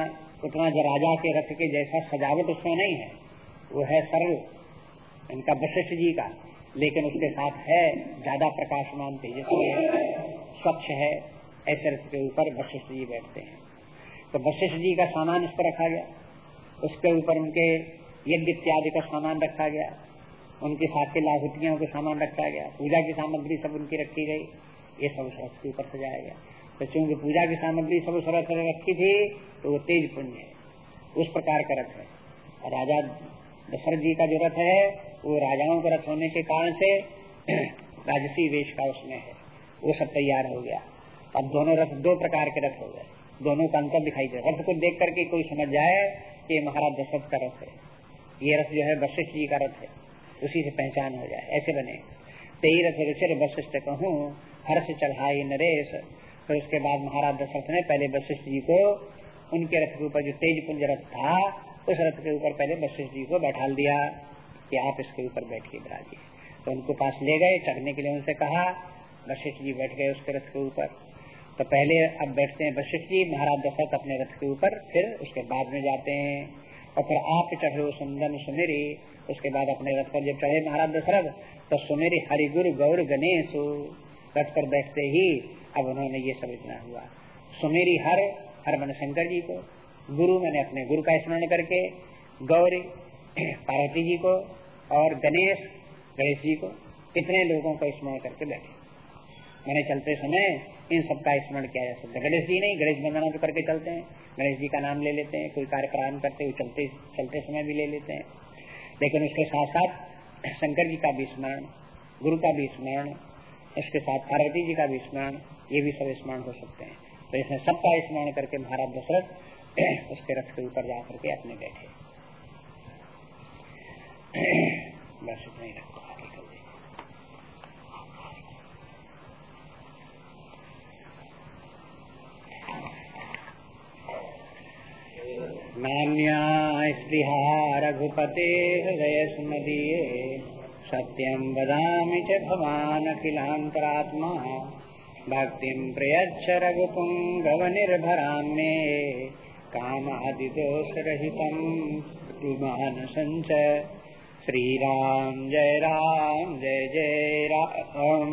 उतना जो राजा के रथ के जैसा सजावट उसमें नहीं है। वो है सरल, इनका वशिष्ठ जी का। लेकिन उसके साथ है ज़्यादा प्रकाशमान तेजस्वी स्वच्छ है, ऐसे रथ के ऊपर वशिष्ठ जी बैठते हैं। तो वशिष्ठ जी का सामान इस पर रखा गया। उसके ऊपर उनके यज्ञ इत्यादि का सामान रखा गया। उनकी साथ के लाभुतियों के सामान रखा गया। पूजा की सामग्री सब उनकी रखी गई। ये सब उस रथ के ऊपर सजाया गया। तो चूँकि पूजा की सामग्री सब उस रथ रखी थी तो वो तेज पुण्य है। उस प्रकार का रथ है। राजा दशरथ जी का जो रथ है, वो राजाओं का रथ होने के कारण से राजसी वेश का उसमें है। वो सब तैयार हो गया। अब दोनों रथ दो प्रकार के रथ हो गए। दोनों का अंतर दिखाई दे रथ को देख करके कोई समझ जाए कि महाराज दशरथ का रथ है। ये रथ जो है वशिष्ठ जी का रथ है। उसी से पहचान हो जाए। ऐसे बने। तेई रथ ऋषि वशिष्ठ कहूँ, हर्ष चढ़ाई नरेश। फिर तो उसके बाद महाराज दशरथ ने पहले वशिष्ठ जी को उनके रथ के ऊपर जो तेज पुंज रथ था, उस रथ के ऊपर पहले वशिष्ठ जी को बैठा दिया कि आप इसके ऊपर बैठिए बिराजिए तो उनको पास ले गए, चढ़ने के लिए उनसे कहा, वशिष्ठ जी बैठ गए उसके रथ के ऊपर। तो पहले अब बैठते हैं वशिष्ठ जी, महाराज दशरथ अपने रथ के ऊपर, फिर उसके बाद में जाते हैं। और फिर आप चढ़े सुंदन सुमेरी उसके बाद अपने रथ पर जब चढ़े महाराज दशरथ तो सुमेरी हरिगुरु गौर गणेश रथ पर बैठते ही अब उन्होंने ये सब इतना हुआ। सुमेरी हर हर मन शंकर जी को, गुरु मैंने अपने गुरु का स्मरण करके, गौरी, पार्वती जी को और गणेश गणेश जी को कितने लोगों का स्मरण करके बैठे। मैंने चलते समय इन सबका स्मरण किया जा सकता गणेश जी नहीं, गणेश वंदना तो करके चलते हैं। गणेश जी का नाम ले लेते हैं, कोई कार्य प्रारंभ करते हुए चलते चलते समय भी ले लेते हैं। लेकिन उसके साथ साथ शंकर जी का भी स्मरण, गुरु का भी स्मरण, उसके साथ पार्वती जी का भी स्मरण, ये भी सब स्मरण हो सकते हैं। तो इसमें सबका स्मरण करके महाराज दशरथ उसके रथ के ऊपर जा करके अपने बैठे। बस इतना ही रखो। नान्या रघुपते हृदय स्मदीये सत्यं वदामि च भवानखिलान्तरात्मा, भक्तिं प्रयच्छ रघुपुङ्गवनिर्भरां मे कामादिदोषरहितं मानसञ्च श्रीराम जय राम जय जय राम।